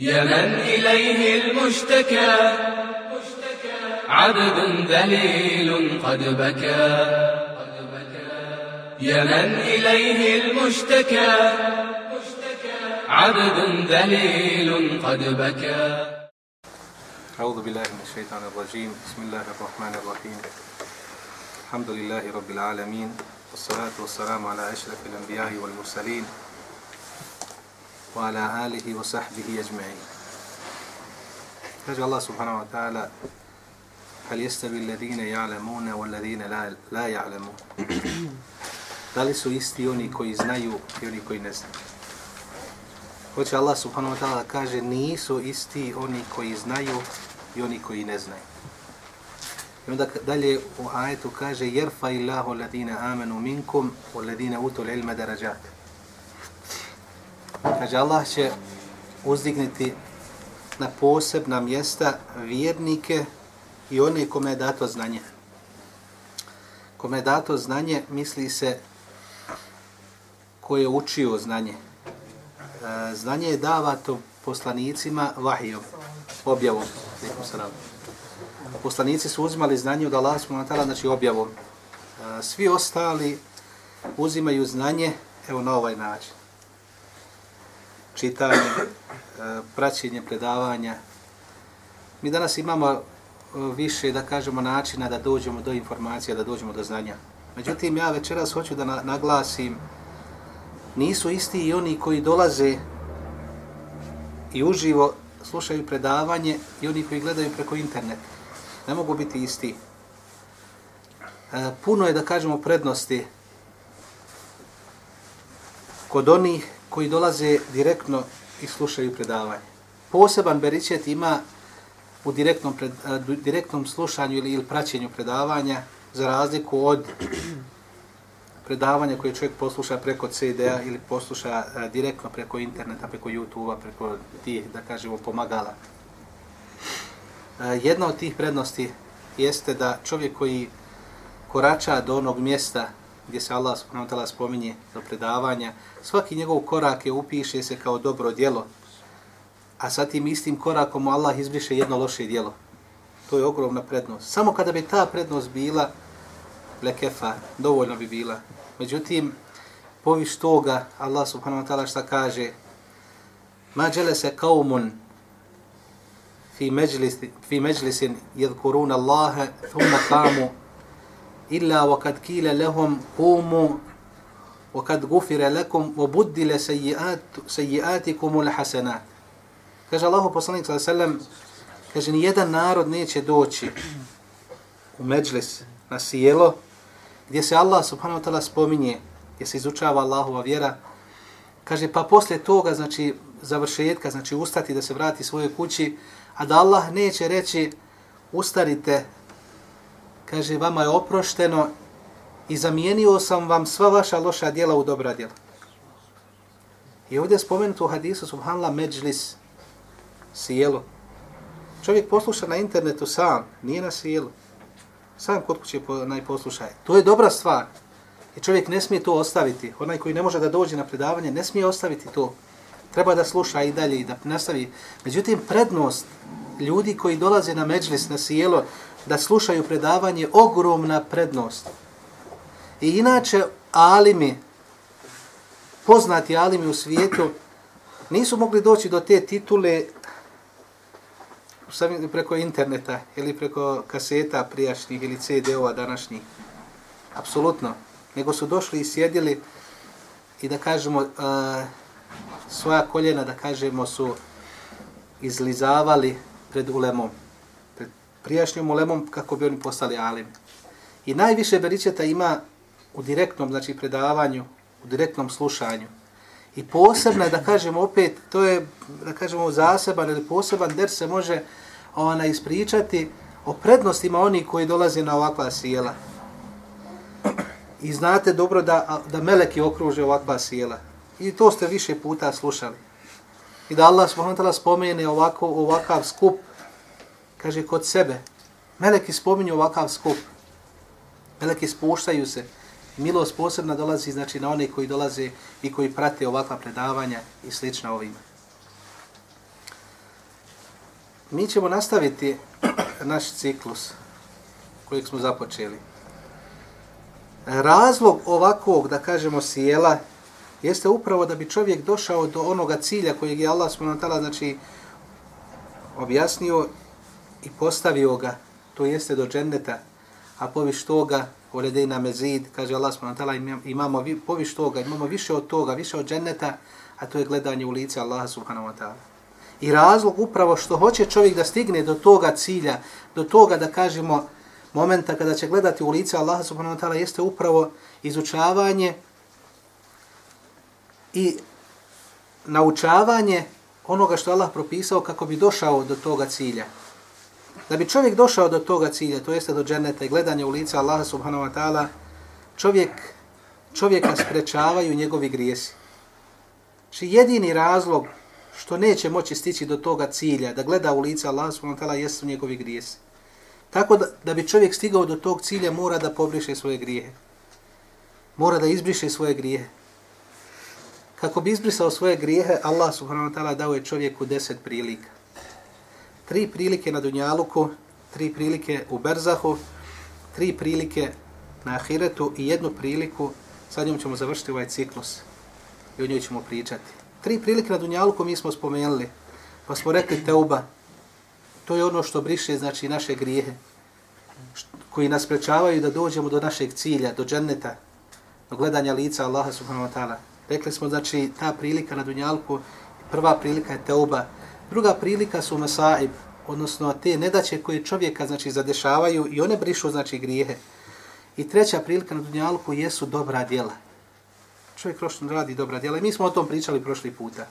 يا من إليه المشتكى. عبد ذليل قد بكى. يا من إليه المشتكى. عبد ذليل قد بكى. أعوذ بالله من الشيطان الرجيم. بسم الله الرحمن الرحيم. الحمد لله رب العالمين. والصلاة والسلام على أشرف الأنبياء والمرسلين. wa ala alihi wa sahbihi ajma'in. Kaže Allah subhanahu wa ta'ala Hal jestavi alladhina ja'lamuna wal alladhina la ja'lamuna. Da li su isti oni koji znaju i oni koji ne znaju? Hoće Allah subhanahu wa ta'ala kaže nisu isti oni koji znaju i oni koji ne znaju. I onda dalje u ajetu kaže jerfa illahu alladhina amanu minkum wal alladhina utul ilma darajat kaže Allah će uzdigniti na posebna mjesta vjernike i one kome je dato znanje. Kome je dato znanje, misli se ko je učio znanje. E, znanje je davato poslanicima vahijom, objavom. Poslanici su uzimali znanje od Allah subhanahu znači objavom. E, svi ostali uzimaju znanje evo na ovaj način. Čitanje, e, praćenje predavanja. Mi danas imamo e, više, da kažemo, načina da dođemo do informacija, da dođemo do znanja. Međutim, ja večeras hoću da naglasim, nisu isti i oni koji dolaze i uživo slušaju predavanje i oni koji gledaju preko interneta. Ne mogu biti isti. E, puno je, da kažemo, prednosti kod onih koji dolaze direktno i slušaju predavanje. Poseban beričet ima u direktnom, pred, direktnom slušanju ili, ili praćenju predavanja za razliku od predavanja koje čovjek posluša preko CD-a ili posluša direktno preko interneta, preko YouTube-a, preko tih, da kažemo, pomagala. jedna od tih prednosti jeste da čovjek koji korača do onog mjesta gdje se Allah subhanahu wa ta'ala spominje za predavanja, svaki njegov korak je upiše se kao dobro djelo, a sa tim istim korakom mu Allah izbriše jedno loše djelo. To je ogromna prednost. Samo kada bi ta prednost bila, lekefa, dovoljno bi bila. Međutim, poviš toga, Allah subhanahu wa ta'ala šta kaže, ma džele se kaumun fi, međlis, fi međlisin jedkuruna Allahe, thumma kamu illa wa kad kile lehum kumu wa kad gufira lakum wa buddile sejiatikum ul hasenat. Kaže Allah poslanik sallallahu alejhi ve sellem kaže ni jedan narod neće doći u međlis na sjelo gdje se Allah subhanahu wa ta'ala spominje, gdje se izučava Allahova vjera, kaže pa posle toga, znači završetka, znači ustati da se vrati svojoj kući, a da Allah neće reći ustarite kaže, vama je oprošteno i zamijenio sam vam sva vaša loša djela u dobra djela. I ovdje je spomenuto u hadisu, subhanallah, međlis, sjelo. Čovjek posluša na internetu sam, nije na sjelu. Sam kod kuće najposlušaj. To je dobra stvar. I čovjek ne smije to ostaviti. Onaj koji ne može da dođe na predavanje, ne smije ostaviti to. Treba da sluša i dalje i da nastavi. Međutim, prednost ljudi koji dolaze na međlis, na sjelo, da slušaju predavanje ogromna prednost. I inače, alimi, poznati alimi u svijetu, nisu mogli doći do te titule preko interneta ili preko kaseta prijašnjih ili CD-ova današnjih. Apsolutno. Nego su došli i sjedili i da kažemo, uh, svoja koljena, da kažemo, su izlizavali pred ulemom prijašnjom ulemom kako bi oni postali alim. I najviše beričeta ima u direktnom znači predavanju, u direktnom slušanju. I posebno je, da kažemo opet, to je, da kažemo, zaseban ili poseban der se može ona ispričati o prednostima oni koji dolaze na ovakva sjela. I znate dobro da, da meleki okruže ovakva sjela. I to ste više puta slušali. I da Allah spomene ovako, ovakav skup kaže, kod sebe. Meleki spominju ovakav skup. Meleki spuštaju se. Milost posebna dolazi znači na one koji dolaze i koji prate ovakva predavanja i slična ovima. mi ćemo nastaviti naš ciklus kojeg smo započeli. Razlog ovakvog, da kažemo, sjela jeste upravo da bi čovjek došao do onoga cilja kojeg je Allah s.w.t. znači objasnio i postavio ga, to jeste do dženneta, a poviš toga, uredejna mezid, kaže Allah s.w.t. imamo poviš toga, imamo više od toga, više od dženneta, a to je gledanje u lice Allaha subhanahu wa ta'ala. I razlog upravo što hoće čovjek da stigne do toga cilja, do toga da kažemo momenta kada će gledati u lice Allaha subhanahu wa ta'ala jeste upravo izučavanje i naučavanje onoga što Allah propisao kako bi došao do toga cilja. Da bi čovjek došao do toga cilja, to jeste do dženeta i gledanja u lice Allaha subhanahu wa ta'ala, čovjek, čovjeka sprečavaju njegovi grijesi. Či jedini razlog što neće moći stići do toga cilja, da gleda u lice Allaha subhanahu wa ta'ala, jesu njegovi grijesi. Tako da, da bi čovjek stigao do tog cilja, mora da pobriše svoje grijehe. Mora da izbriše svoje grijehe. Kako bi izbrisao svoje grijehe, Allah subhanahu wa ta'ala dao je čovjeku deset prilika. Tri prilike na Dunjaluku, tri prilike u Berzahu, tri prilike na Ahiretu i jednu priliku, sad njom ćemo završiti ovaj ciklus i o njoj ćemo pričati. Tri prilike na Dunjaluku mi smo spomenuli, pa smo rekli Teuba, to je ono što briše znači naše grijehe, koji nas prečavaju da dođemo do našeg cilja, do dženneta, do gledanja lica Allaha subhanahu wa ta'ala. Rekli smo, znači, ta prilika na Dunjalku, prva prilika je Teuba, druga prilika su Masaib, odnosno te nedaće koje čovjeka, znači, zadešavaju i one brišu, znači, grijehe. I treća prilika na Dunjalku jesu dobra djela. Čovjek prošlo radi dobra djela i mi smo o tom pričali prošli puta.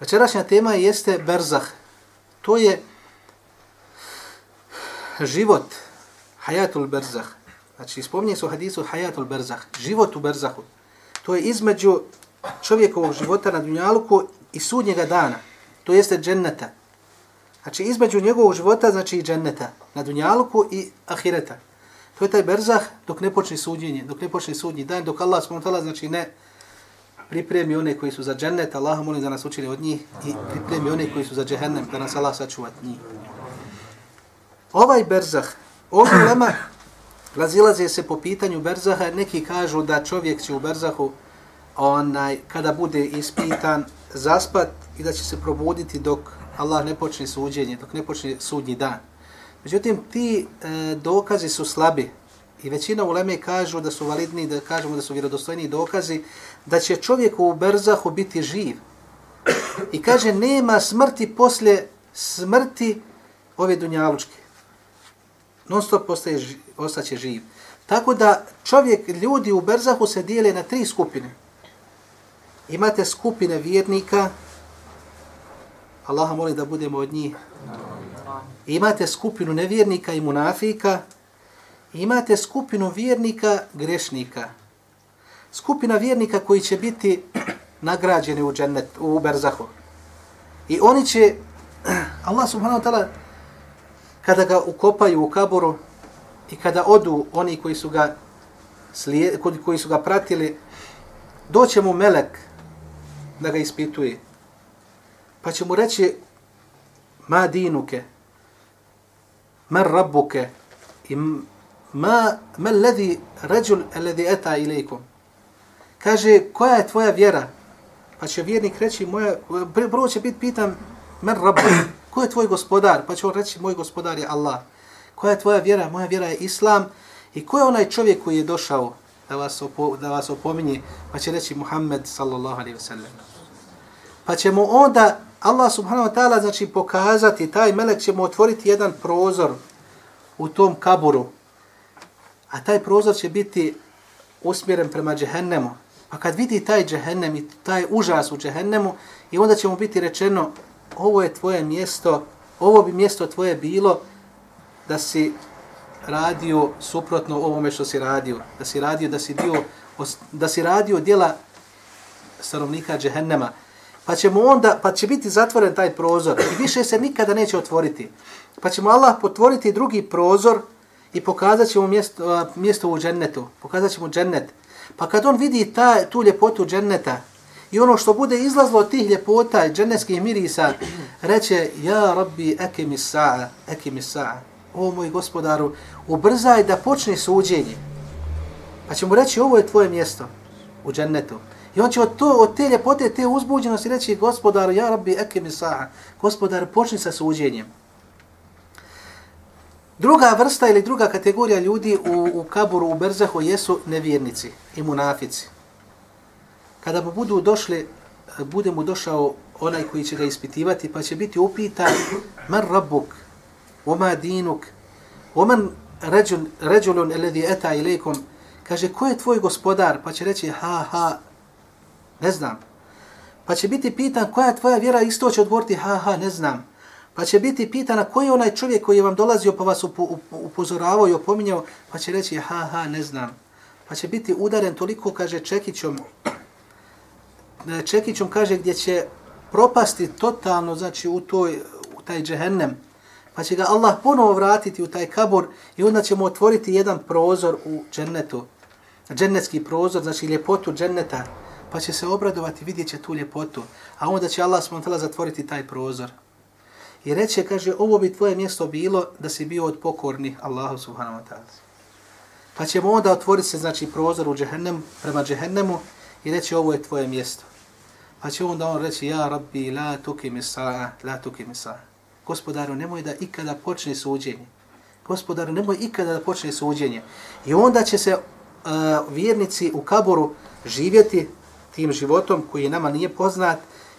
Večerašnja tema jeste Berzah. To je život, Hayatul Berzah. Znači, spominje se u hadisu Hayatul Berzah, život u Berzahu to je između čovjekovog života na dunjaluku i sudnjega dana, to jeste dženneta. Znači između njegovog života, znači i dženneta, na dunjaluku i ahireta. To je taj berzah dok ne počne sudnjenje, dok ne počne sudnji dan, dok Allah s.w.t. znači ne pripremi one koji su za džennet, Allah molim da nas učili od njih i pripremi one koji su za džehennem, da nas Allah sačuva od njih. Ovaj berzah, ovaj lema Razilaze se po pitanju berzaha, neki kažu da čovjek će u berzahu onaj, kada bude ispitan zaspat i da će se probuditi dok Allah ne počne suđenje, dok ne počne sudnji dan. Međutim, ti e, dokazi su slabi i većina uleme kažu da su validni, da kažemo da su vjerodostojni dokazi, da će čovjek u berzahu biti živ. I kaže, nema smrti poslije smrti ove dunjalučke non stop ostaje, ostaće živ. Tako da čovjek, ljudi u Berzahu se dijele na tri skupine. Imate skupine vjernika, Allaha moli da budemo od njih. Imate skupinu nevjernika i munafika. Imate skupinu vjernika grešnika. Skupina vjernika koji će biti nagrađeni u, džennet, u Berzahu. I oni će, Allah subhanahu wa ta'ala kada ga ukopaju u kaboru i kada odu oni koji su ga slijed, koji su ga pratili, doće mu melek da ga ispituje. Pa će mu reći ma dinuke, ma rabbuke i ma ma ledi ređul ledi eta ilaykum. Kaže koja je tvoja vjera? Pa će vjernik reći moja prvo će biti pitan men rabbuke Ko je tvoj gospodar? Pa će on reći, moj gospodar je Allah. Koja je tvoja vjera? Moja vjera je Islam. I ko je onaj čovjek koji je došao da vas, opo, da vas opominje? Pa će reći Muhammed sallallahu alaihi wa sallam. Pa ćemo onda Allah subhanahu wa ta'ala znači pokazati, taj melek ćemo otvoriti jedan prozor u tom kaburu. A taj prozor će biti usmjeren prema džehennemu. Pa kad vidi taj džehennem i taj užas u džehennemu, i onda će mu biti rečeno, ovo je tvoje mjesto, ovo bi mjesto tvoje bilo da si radio suprotno ovome što si radio, da si radio, da si dio, da si radio djela stanovnika džehennema, pa ćemo onda, pa će biti zatvoren taj prozor i više se nikada neće otvoriti. Pa ćemo Allah potvoriti drugi prozor i pokazat ćemo mjesto, mjesto u džennetu, pokazat ćemo džennet. Pa kad on vidi ta, tu ljepotu dženneta I ono što bude izlazlo od tih ljepota i džennetskih mirisa, reće, ja rabbi eke mi sa'a, eke mi sa'a. O moj gospodaru, ubrzaj da počne suđenje. Pa će mu reći, ovo je tvoje mjesto u džennetu. I on će od, to, od te ljepote, te uzbuđenosti reći, gospodaru, ja rabbi eke mi sa'a. Počni sa suđenjem. Druga vrsta ili druga kategorija ljudi u, u kaburu, u berzahu, jesu nevjernici i munafici. Kada mu budu došli, bude mu došao onaj koji će ga ispitivati, pa će biti upitan, man rabbuk, oma dinuk, oman ređulun eledi eta ilaikum, kaže, ko je tvoj gospodar? Pa će reći, ha, ha, ne znam. Pa će biti pitan, koja je tvoja vjera? Isto će odgovoriti, ha, ha, ne znam. Pa će biti pitana koji je onaj čovjek koji je vam dolazio pa vas upozoravao i opominjao, pa će reći ha ha ne znam. Pa će biti udaren toliko, kaže Čekićom, Čekićom kaže gdje će propasti totalno, znači u, toj, u taj džehennem, pa će ga Allah ponovo vratiti u taj kabor i onda ćemo otvoriti jedan prozor u džennetu, džennetski prozor, znači ljepotu dženneta, pa će se obradovati, vidjet će tu ljepotu, a onda će Allah smontala zatvoriti taj prozor. I reće, kaže, ovo bi tvoje mjesto bilo da si bio od pokornih Allahu subhanahu wa ta'ala. Pa ćemo onda otvoriti se, znači, prozor u džehennem, prema džehennemu i reći, ovo je tvoje mjesto. Pa će onda on reći, ja rabbi, la tuki misa'a, la tuki misa'a. Gospodaru, nemoj da ikada počne suđenje. Gospodaru, nemoj ikada da počne suđenje. I onda će se uh, vjernici u kaboru živjeti tim životom koji nama nije poznat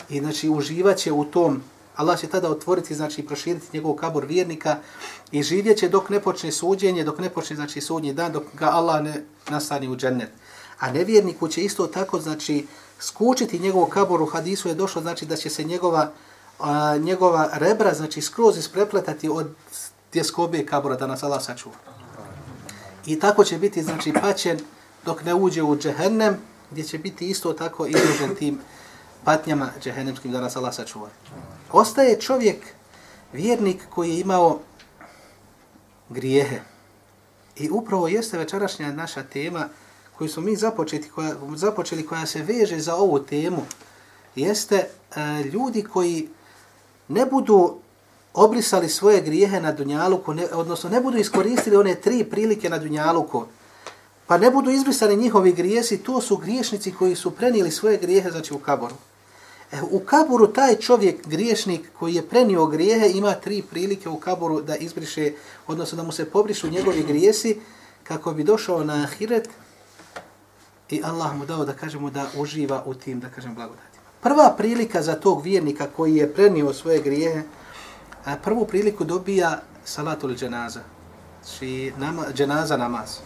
i znači uživaće u tom Allah će tada otvoriti, znači proširiti njegov kabor vjernika i živjet će dok ne počne suđenje, dok ne počne znači sudnji dan, dok ga Allah ne nastani u džennet. A nevjerniku će isto tako, znači, skučiti njegov kabor u hadisu je došlo, znači da će se njegova, a, njegova rebra, znači skroz isprepletati od tjeskobe kabora da nas Allah sačuva. I tako će biti, znači, paćen dok ne uđe u džehennem, gdje će biti isto tako izložen tim patnjama džehennemskim da nas Allah sačuva. Ostaje čovjek, vjernik koji je imao grijehe. I upravo jeste večerašnja naša tema koju smo mi započeti, koja, započeli, koja se veže za ovu temu, jeste e, ljudi koji ne budu obrisali svoje grijehe na Dunjaluku, ne, odnosno ne budu iskoristili one tri prilike na Dunjaluku, pa ne budu izbrisani njihovi grijesi, to su griješnici koji su prenijeli svoje grijehe, znači u kaboru. E, u kaburu taj čovjek, griješnik koji je prenio grijehe, ima tri prilike u kaburu da izbriše, odnosno da mu se pobrišu njegovi grijesi, kako bi došao na ahiret i Allah mu dao da kažemo da uživa u tim, da kažem, blagodatima. Prva prilika za tog vjernika koji je prenio svoje grijehe, prvu priliku dobija salatul dženaza, znači nama, dženaza namaz.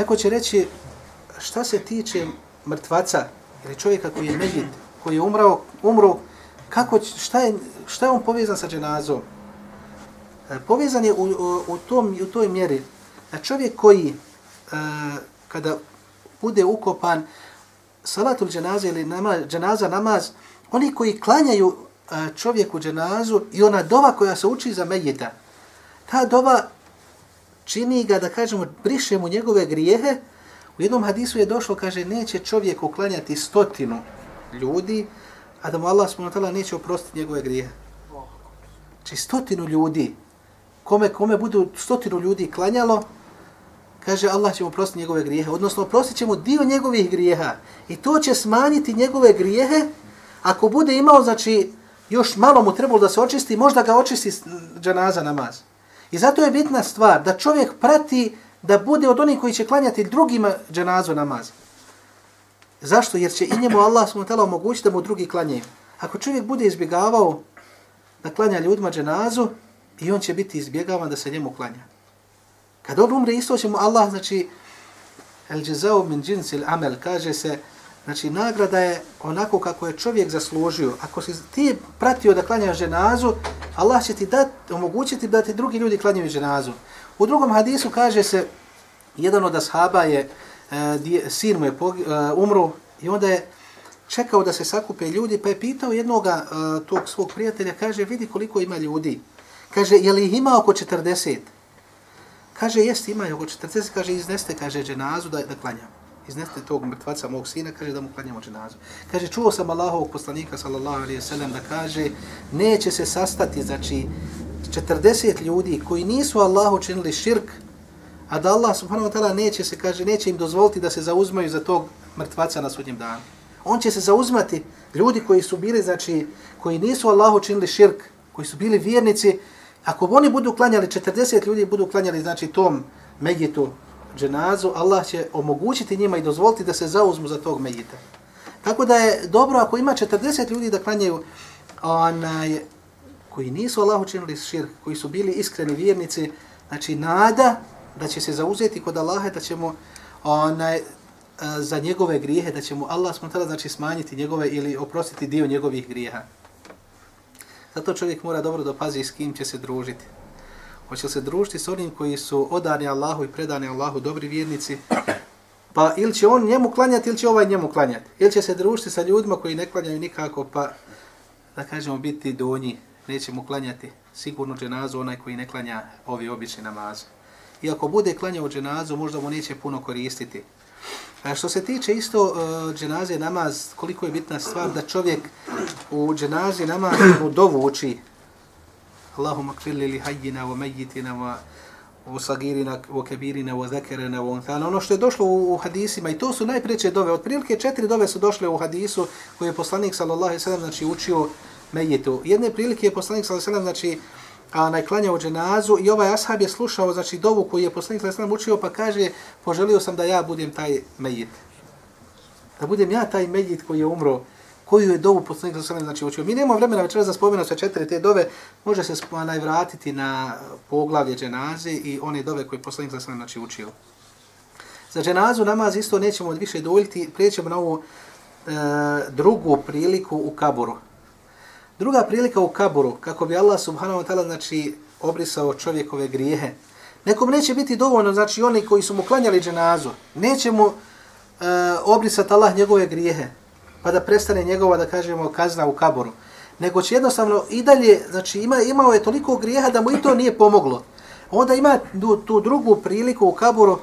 Neko će reći, šta se tiče mrtvaca ili čovjeka koji je medit, koji je umrao, umro, kako, šta, je, šta je on povezan sa dženazom? E, povezan je u, u, u, tom, u toj mjeri da čovjek koji e, kada bude ukopan salatul dženaze ili nama, dženaza namaz, oni koji klanjaju e, čovjeku dženazu i ona dova koja se uči za medjeta, ta dova čini ga, da kažemo, briše mu njegove grijehe, u jednom hadisu je došlo, kaže, neće čovjek uklanjati stotinu ljudi, a da mu Allah s.w.t. neće oprostiti njegove grijehe. Či stotinu ljudi, kome, kome budu stotinu ljudi klanjalo, kaže Allah će mu oprostiti njegove grijehe, odnosno oprostit će mu dio njegovih grijeha. I to će smanjiti njegove grijehe, ako bude imao, znači, još malo mu trebalo da se očisti, možda ga očisti džanaza namaz. I zato je bitna stvar da čovjek prati da bude od onih koji će klanjati drugima dženazu namaz. Zašto? Jer će i njemu Allah s.w.t. omogućiti da mu drugi klanjaju. Ako čovjek bude izbjegavao da klanja ljudima dženazu, i on će biti izbjegavan da se njemu klanja. Kad on umre, isto će mu Allah, znači, el džezao min džinsil amel, kaže se, znači, nagrada je onako kako je čovjek zaslužio. Ako si ti pratio da klanjaš ženazu, Allah će ti dati, omogućiti da ti drugi ljudi klanjaju ženazu. U drugom hadisu kaže se, jedan od ashaba je, uh, sin mu je e, umro i onda je čekao da se sakupe ljudi, pa je pitao jednog e, tog svog prijatelja, kaže, vidi koliko ima ljudi. Kaže, je li ih ima oko 40? Kaže, jest, ima oko 40, kaže, izneste, kaže, dženazu da, da klanja iznesite tog mrtvaca mog sina, kaže da mu klanjamo dženazu. Kaže, čuo sam Allahovog poslanika, sallallahu alaihi sallam, da kaže, neće se sastati, znači, 40 ljudi koji nisu Allahu činili širk, a da Allah subhanahu wa ta'ala neće se, kaže, neće im dozvoliti da se zauzmaju za tog mrtvaca na sudnjem danu. On će se zauzmati, ljudi koji su bili, znači, koji nisu Allahu činili širk, koji su bili vjernici, ako oni budu klanjali, 40 ljudi budu klanjali, znači, tom Megitu, dženazu, Allah će omogućiti njima i dozvoliti da se zauzmu za tog Megita. Tako da je dobro ako ima 40 ljudi da klanjaju onaj, koji nisu Allahu činili širk, koji su bili iskreni vjernici, znači nada da će se zauzeti kod Allaha, da ćemo onaj, e, za njegove grijehe, da će mu Allah smutala znači smanjiti njegove ili oprostiti dio njegovih grijeha. Zato čovjek mora dobro da pazi s kim će se družiti. Hoće se družiti s onim koji su odani Allahu i predani Allahu, dobri vjernici, pa ili će on njemu klanjati ili će ovaj njemu klanjati. Ili će se družiti sa ljudima koji ne klanjaju nikako, pa da kažemo biti donji, neće mu klanjati sigurno dženazu onaj koji ne klanja ovi obični namaze. I ako bude klanjao dženazu, možda mu neće puno koristiti. A što se tiče isto uh, dženaze namaz, koliko je bitna stvar da čovjek u dženazi namaz u dovu uči اللهم اغفر li hayyina wa mayyitina wa u sagirina, u kebirina, u zekerina, u unthana. Ono što je došlo u, u hadisima, i to su najpreće dove, otprilike četiri dove su došle u hadisu koje je poslanik sallallahu sallam znači, učio mejitu. Jedne prilike je poslanik sallallahu sellem znači, a najklanjao dženazu i ovaj ashab je slušao znači dovu koju je poslanik sallallahu sellem učio pa kaže poželio sam da ja budem taj mejit. Da budem ja taj mejit koji je umro koju je dovu poslanik sa sallam znači učio. Mi nemamo vremena večera za spomenu sve četiri te dove, može se najvratiti na eh, poglavlje dženaze i one dove koje je poslanik sa sallam znači učio. Za dženazu namaz isto nećemo više dovoljiti, prijećemo na ovu e, drugu priliku u kaburu. Druga prilika u kaburu, kako bi Allah subhanahu wa ta'ala znači, obrisao čovjekove grijehe. Nekom neće biti dovoljno, znači oni koji su mu klanjali dženazu, neće mu eh, e, obrisati Allah njegove grijehe, pa da prestane njegova, da kažemo, kazna u kaburu. Nego će jednostavno i dalje, znači ima, imao je toliko grijeha da mu i to nije pomoglo. Onda ima tu, tu drugu priliku u kaburu,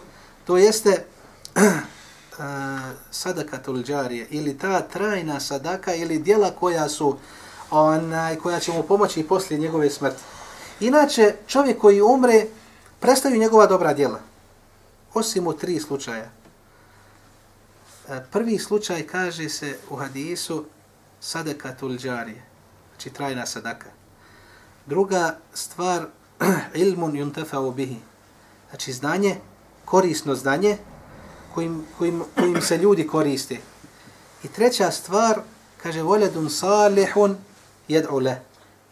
to jeste eh, uh, sadaka tulđarije, ili ta trajna sadaka, ili dijela koja su onaj, koja će mu pomoći i poslije njegove smrti. Inače, čovjek koji umre, prestaju njegova dobra djela. Osim u tri slučaja. E, prvi slučaj kaže se u hadisu sadaka tulđarije, znači trajna sadaka. Druga stvar, ilmun yuntafa bihi, znači znanje, korisno znanje kojim, kojim, kojim se ljudi koriste. I treća stvar, kaže, voledun salihun jed'u le.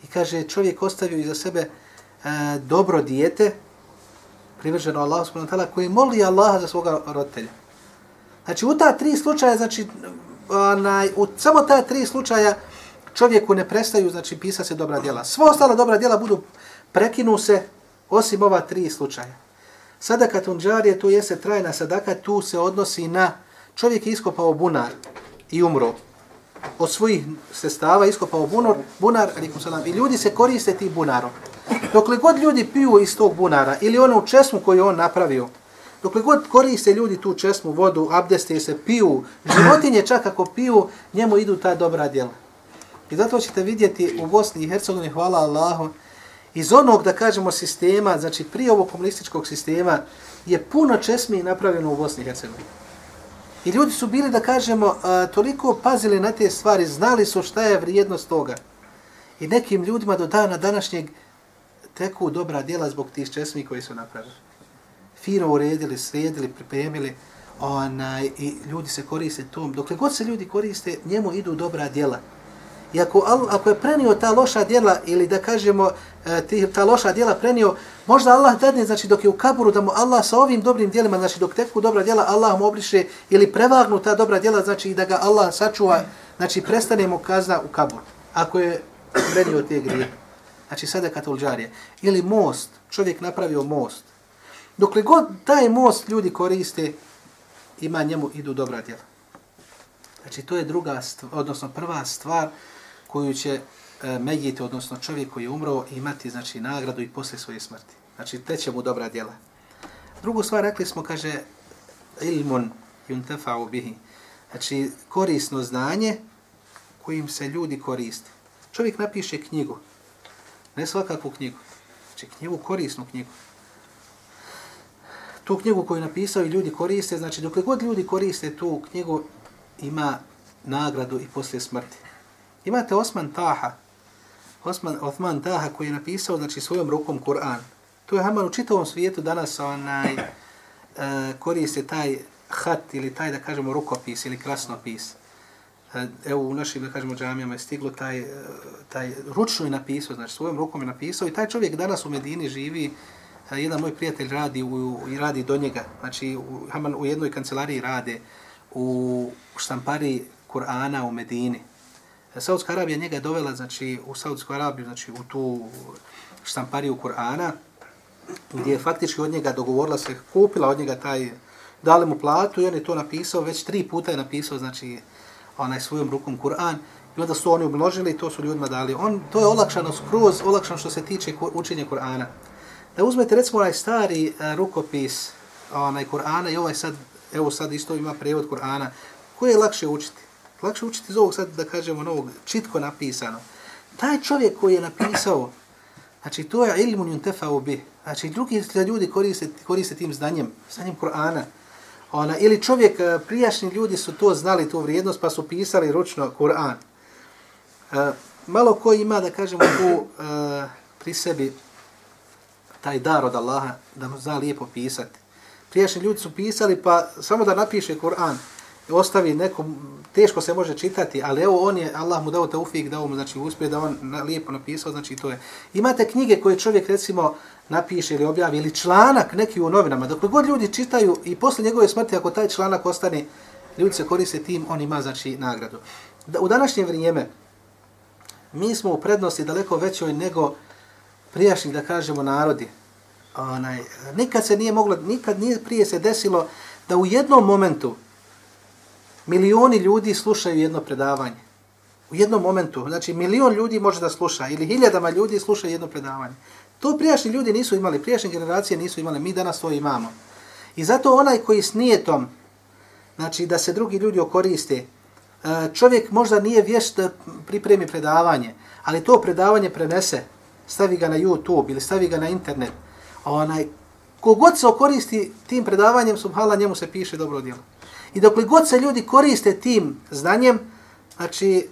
I kaže, čovjek ostavio iza sebe e, dobro dijete, privrženo Allah subhanahu wa ta'ala, koji moli Allaha za svoga roditelja. Znači, u ta tri slučaja, znači, onaj, u samo ta tri slučaja čovjeku ne prestaju, znači, pisa se dobra djela. Svo ostala dobra djela budu, prekinu se, osim ova tri slučaja. Sadaka tunđarije, to jeste trajna sadaka, tu se odnosi na čovjek je iskopao bunar i umro od svojih sestava iskopao bunar, bunar salam, i ljudi se koriste tim bunarom. Dokle god ljudi piju iz tog bunara ili ono česmu koju on napravio, dokle god koriste ljudi tu česmu, vodu, abdeste se, piju, životinje čak ako piju, njemu idu ta dobra djela. I zato ćete vidjeti u Bosni i Hercegovini, hvala Allahu, iz onog, da kažemo, sistema, znači prije ovog komunističkog sistema, je puno česmi napravljeno u Bosni i Hercegovini. I ljudi su bili, da kažemo, toliko pazili na te stvari, znali su šta je vrijednost toga. I nekim ljudima do dana današnjeg teku dobra djela zbog tih česmi koji su napravili. Fino uredili, sredili, pripremili, onaj, i ljudi se koriste tom. Dokle god se ljudi koriste, njemu idu dobra djela. I ako, ako je prenio ta loša djela, ili da kažemo, e, ti, ta loša djela prenio, možda Allah dadne, znači dok je u kaburu, da mu Allah sa ovim dobrim djelima, znači dok teku dobra djela, Allah mu obriše ili prevagnu ta dobra djela, znači i da ga Allah sačuva, znači prestane mu kazna u kaburu, ako je prenio te grije. Znači sada katolđarije. Ili most, čovjek napravio most. Dokle god taj most ljudi koriste, ima njemu idu dobra djela. Znači to je druga, stvar, odnosno prva stvar, koju će e, Megit, odnosno čovjek koji je umro, imati znači, nagradu i posle svoje smrti. Znači, te će mu dobra djela. Drugu stvar rekli smo, kaže, ilmun yuntafa'u bihi. Znači, korisno znanje kojim se ljudi koriste. Čovjek napiše knjigu, ne svakakvu knjigu, znači knjigu, korisnu knjigu. Tu knjigu koju napisao i ljudi koriste, znači dokle god ljudi koriste tu knjigu, ima nagradu i poslije smrti. Imate Osman Taha, Osman, Osman Taha koji je napisao znači, svojom rukom Kur'an. To je Haman u čitavom svijetu danas onaj, e, koriste taj hat ili taj, da kažemo, rukopis ili krasnopis. E, evo u našim, da kažemo, džamijama je stiglo taj, e, taj ručno je napisao, znači svojom rukom je napisao i taj čovjek danas u Medini živi, jedan moj prijatelj radi u, i radi do njega, znači u, Haman u jednoj kancelariji rade u štampari Kur'ana u Medini. Saudska Arabija njega dovela znači, u Saudsku Arabiju, znači u tu štampariju Kur'ana, gdje je faktički od njega dogovorila se, kupila od njega taj, dali mu platu i on je to napisao, već tri puta je napisao, znači, onaj svojom rukom Kur'an, i onda su oni umnožili i to su ljudima dali. On, to je olakšano skroz, olakšano što se tiče učenja Kur'ana. Da uzmete recimo onaj stari uh, rukopis onaj Kur'ana i ovaj sad, evo sad isto ima prevod Kur'ana, koje je lakše učiti? Lakše učiti iz ovog sad, da kažemo, novog, čitko napisano. Taj čovjek koji je napisao, znači to je ilmun yuntefa'u bih, Znači, drugi ljudi koriste, koriste tim znanjem, znanjem Kur'ana. Ona, ili čovjek, e, prijašnji ljudi su to znali, tu vrijednost, pa su pisali ručno Kur'an. E, malo ko ima, da kažemo, tu e, pri sebi taj dar od Allaha, da mu zna lijepo pisati. Prijašnji ljudi su pisali, pa samo da napiše Kur'an, ostavi nekom, teško se može čitati, ali evo on je, Allah mu dao taufik, dao mu, znači, uspije da on na, lijepo napisao, znači to je. Imate knjige koje čovjek, recimo, napiše ili objavi, ili članak neki u novinama, dok god ljudi čitaju i posle njegove smrti, ako taj članak ostane, ljudi se koriste tim, on ima, znači, nagradu. Da, u današnje vrijeme, mi smo u prednosti daleko većoj nego prijašnjih, da kažemo, narodi. Onaj, nikad se nije moglo, nikad nije prije se desilo da u jednom momentu milioni ljudi slušaju jedno predavanje. U jednom momentu, znači milion ljudi može da sluša ili hiljadama ljudi slušaju jedno predavanje. To prijašnji ljudi nisu imali, prijašnje generacije nisu imali, mi danas to imamo. I zato onaj koji s nijetom, znači da se drugi ljudi okoriste, e, čovjek možda nije vješt da pripremi predavanje, ali to predavanje prenese, stavi ga na YouTube ili stavi ga na internet, onaj, kogod se okoristi tim predavanjem, subhala njemu se piše dobro djelo. I dok god se ljudi koriste tim znanjem, znači,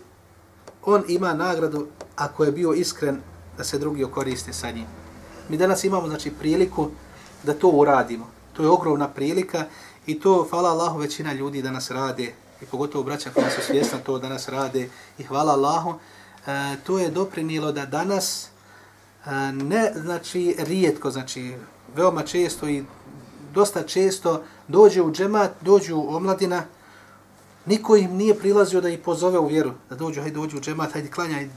on ima nagradu ako je bio iskren da se drugi koriste sa njim. Mi danas imamo znači priliku da to uradimo. To je ogromna prilika i to, hvala Allahu, većina ljudi danas rade i pogotovo braća koja su svjesna to danas rade i hvala Allahu, e, to je doprinilo da danas ne, znači, rijetko, znači, veoma često i dosta često dođe u džemat, dođu omladina, niko im nije prilazio da ih pozove u vjeru, da dođu, hajde dođu u džemat, hajde klanjaj,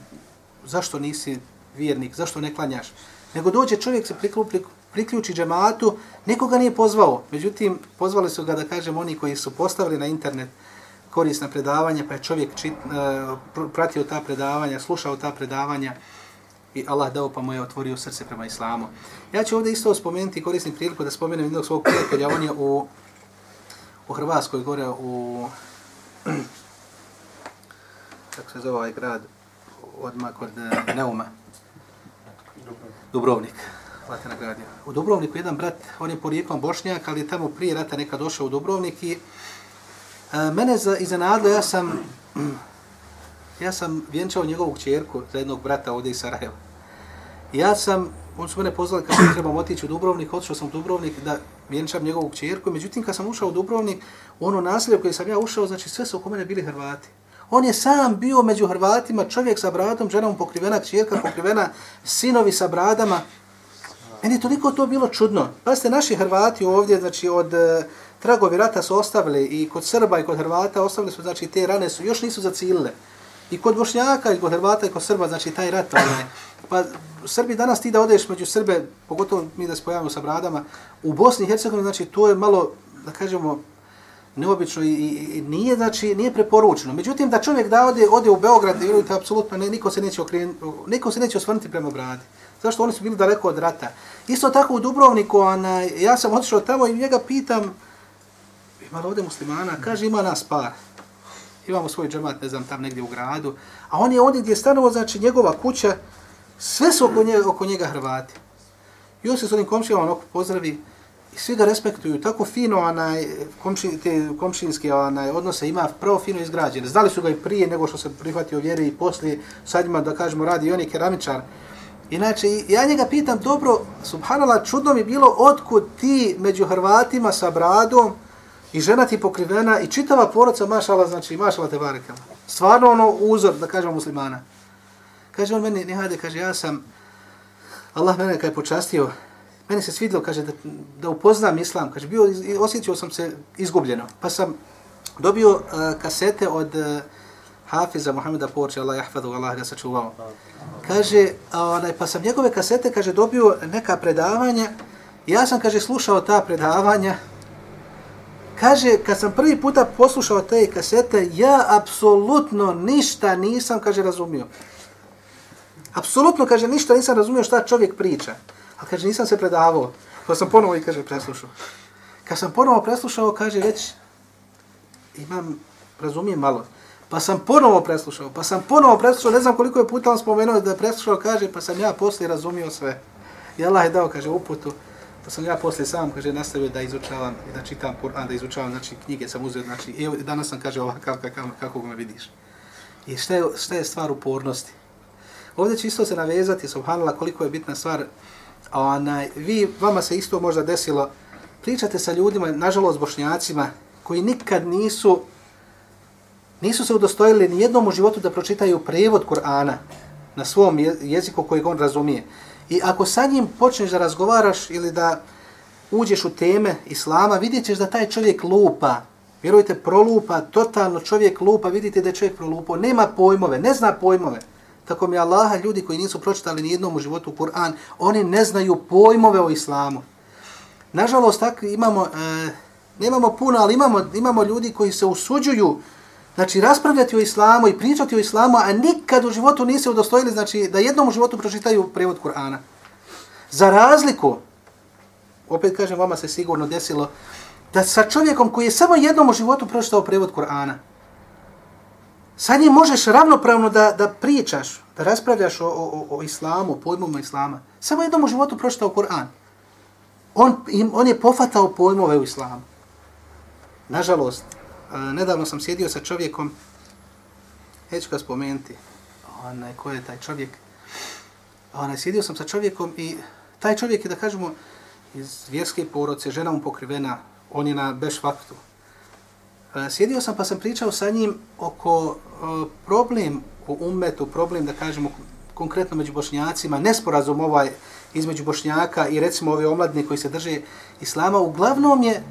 zašto nisi vjernik, zašto ne klanjaš? Nego dođe čovjek se priklupi, priključi džematu, nikoga nije pozvao. Međutim, pozvali su ga da kažem oni koji su postavili na internet korisna predavanja, pa je čovjek čit, e, pratio ta predavanja, slušao ta predavanja i Allah dao pa mu je otvorio srce prema islamu. Ja ću ovdje isto spomenuti korisni priliku da spomenem jednog svog prijatelja, on je u, u Hrvatskoj gore u kako se zove ovaj grad odmah kod uh, Neuma. Dubrovnik. Nagradio. U Dubrovniku jedan brat, on je porijeklom Bošnjak, ali tamo prije rata neka došao u Dubrovnik i uh, mene za, iznenadlo, ja sam ja sam vjenčao njegovu kćerku za jednog brata ovdje iz Sarajeva. Ja sam, on su mene pozvali kad trebam otići u Dubrovnik, otišao sam u Dubrovnik da vjenčam njegovu kćerku. Međutim, kad sam ušao u Dubrovnik, u ono naselje u koje sam ja ušao, znači sve su oko mene bili Hrvati. On je sam bio među Hrvatima, čovjek sa bradom, ženom pokrivena, čerka pokrivena, sinovi sa bradama. Meni je toliko to bilo čudno. Pa ste naši Hrvati ovdje, znači od uh, tragovi rata su ostavili i kod Srba i kod Hrvata ostavili su, znači te rane su, još nisu zacilile. I kod Bošnjaka, i kod Hrvata, i kod Srba, znači taj rat. onaj, Pa Srbi danas ti da odeš među Srbe, pogotovo mi da se pojavimo sa bradama, u Bosni i Hercegovini, znači to je malo, da kažemo, neobično i, i, i nije, znači, nije preporučeno. Međutim, da čovjek da ode, ode u Beograd, vjerujte, apsolutno ne, niko se neće okren, niko se neće osvrnuti prema bradi. Zašto oni su bili daleko od rata. Isto tako u Dubrovniku, ona, ja sam otišao tamo i njega pitam, ima ovdje muslimana, kaže ima nas par. Imamo svoj džemat, ne znam, tam negdje u gradu. A on je ovdje gdje je stanovo, znači njegova kuća, sve su oko njega, oko njega Hrvati. I on se s onim komšijama onako pozdravi i svi ga respektuju. Tako fino onaj, komši, te komšinske onaj, odnose ima pravo fino izgrađene. Znali su ga i prije nego što se prihvatio vjere i poslije, sad ima da kažemo radi i on je keramičar. Inače, ja njega pitam, dobro, subhanala, čudno mi bilo otkud ti među Hrvatima sa bradom i žena ti pokrivena i čitava poroca mašala, znači mašala te barekama. Stvarno ono uzor, da kažemo muslimana. Kaže on meni, ne hajde, kaže, ja sam, Allah mene kad je počastio, meni se svidilo, kaže, da, da upoznam islam, kaže, bio, osjetio sam se izgubljeno, pa sam dobio uh, kasete od uh, Hafiza Muhameda Porče, Allah jahfadu, Allah ga sačuvao. Kaže, onaj, pa sam njegove kasete, kaže, dobio neka predavanja, ja sam, kaže, slušao ta predavanja, kaže, kad sam prvi puta poslušao te kasete, ja apsolutno ništa nisam, kaže, razumio. Apsolutno, kaže, ništa nisam razumio šta čovjek priča. Ali, kaže, nisam se predavao. Pa sam ponovo i, kaže, preslušao. Kad sam ponovo preslušao, kaže, već imam, razumijem malo. Pa sam ponovo preslušao, pa sam ponovo preslušao, ne znam koliko je puta on spomenuo da je preslušao, kaže, pa sam ja poslije razumio sve. I Allah je dao, kaže, uputu, pa sam ja posle sam, kaže, nastavio da izučavam i da čitam Kur'an, da izučavam, znači, knjige sam uzeo, znači, evo, danas sam, kaže, ovakav, kakav, kako me vidiš. I šta je, šta je stvar upornosti? Ovdje će isto se navezati, subhanallah, koliko je bitna stvar. Onaj, vi, vama se isto možda desilo, pričate sa ljudima, nažalost bošnjacima, koji nikad nisu, nisu se udostojili ni jednom u životu da pročitaju prevod Kur'ana na svom jeziku kojeg on razumije. I ako sa njim počneš da razgovaraš ili da uđeš u teme Islama, vidjet ćeš da taj čovjek lupa. Vjerujte, prolupa, totalno čovjek lupa, vidite da je čovjek prolupao. Nema pojmove, ne zna pojmove. Tako mi Allaha, ljudi koji nisu pročitali ni jednom u životu Kur'an, oni ne znaju pojmove o islamu. Nažalost, tako imamo, e, nemamo puno, ali imamo, imamo ljudi koji se usuđuju znači, raspravljati o islamu i pričati o islamu, a nikad u životu nisi udostojili, znači, da jednom u životu pročitaju prevod Kur'ana. Za razliku, opet kažem, vama se sigurno desilo, da sa čovjekom koji je samo jednom u životu pročitao prevod Kur'ana, Sa njim možeš ravnopravno da, da pričaš, da raspravljaš o, o, o islamu, o pojmovima islama. Samo jednom u životu pročitao Kur'an. On, on je pofatao pojmove u islamu. Nažalost, nedavno sam sjedio sa čovjekom, neću ga spomenuti, onaj, ko je taj čovjek, onaj, sjedio sam sa čovjekom i taj čovjek je, da kažemo, iz vjerske poroce, žena mu pokrivena, on je na bešfaktu. sjedio sam pa sam pričao sa njim oko problem u umetu, problem da kažemo konkretno među bošnjacima, nesporazum ovaj između bošnjaka i recimo ove omladine koji se drže islama, uglavnom je,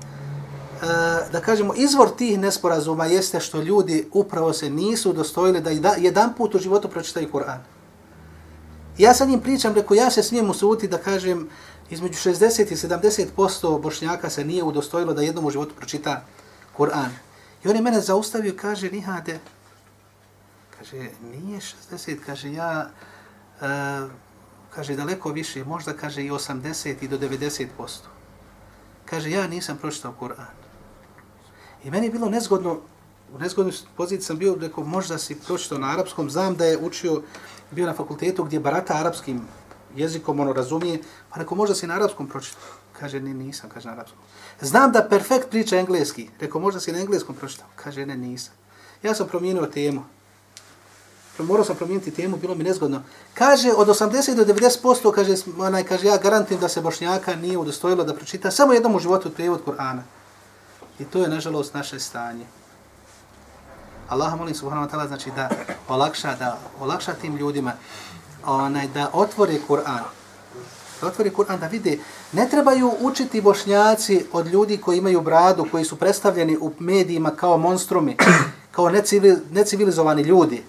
E, da kažemo, izvor tih nesporazuma jeste što ljudi upravo se nisu dostojili da jedan put u životu pročitaju Kur'an. Ja sa njim pričam, reko, ja se smijem usuditi da kažem, između 60 i 70% bošnjaka se nije udostojilo da jednom u životu pročita Kur'an. I on je mene zaustavio, kaže, Nihade, kaže, nije 60, kaže, ja, uh, kaže, daleko više, možda, kaže, i 80 i do 90%. Kaže, ja nisam pročitao Kur'an. I meni je bilo nezgodno, u nezgodnoj poziciji sam bio, rekao, možda si pročitao na arapskom, znam da je učio, bio na fakultetu gdje barata arapskim jezikom, ono razumije, pa rekao, možda si na arapskom pročitao. Kaže, ne, nisam, kaže na arapskom. Znam da perfekt priča engleski. Rekao, možda si na engleskom pročitao. Kaže, ne, nisam. Ja sam promijenio temu. Morao sam promijeniti temu, bilo mi nezgodno. Kaže, od 80 do 90%, kaže, onaj, kaže, ja garantim da se Bošnjaka nije udostojilo da pročita samo jednom u životu prijevod Kur'ana. I to je, nažalost, naše stanje. Allah molim subhanahu wa ta'ala, znači da olakša, da olakša tim ljudima, onaj, da otvore Kur'an da otvori Kur'an da vide, ne trebaju učiti bošnjaci od ljudi koji imaju bradu, koji su predstavljeni u medijima kao monstrumi, kao necivil, necivilizovani ljudi.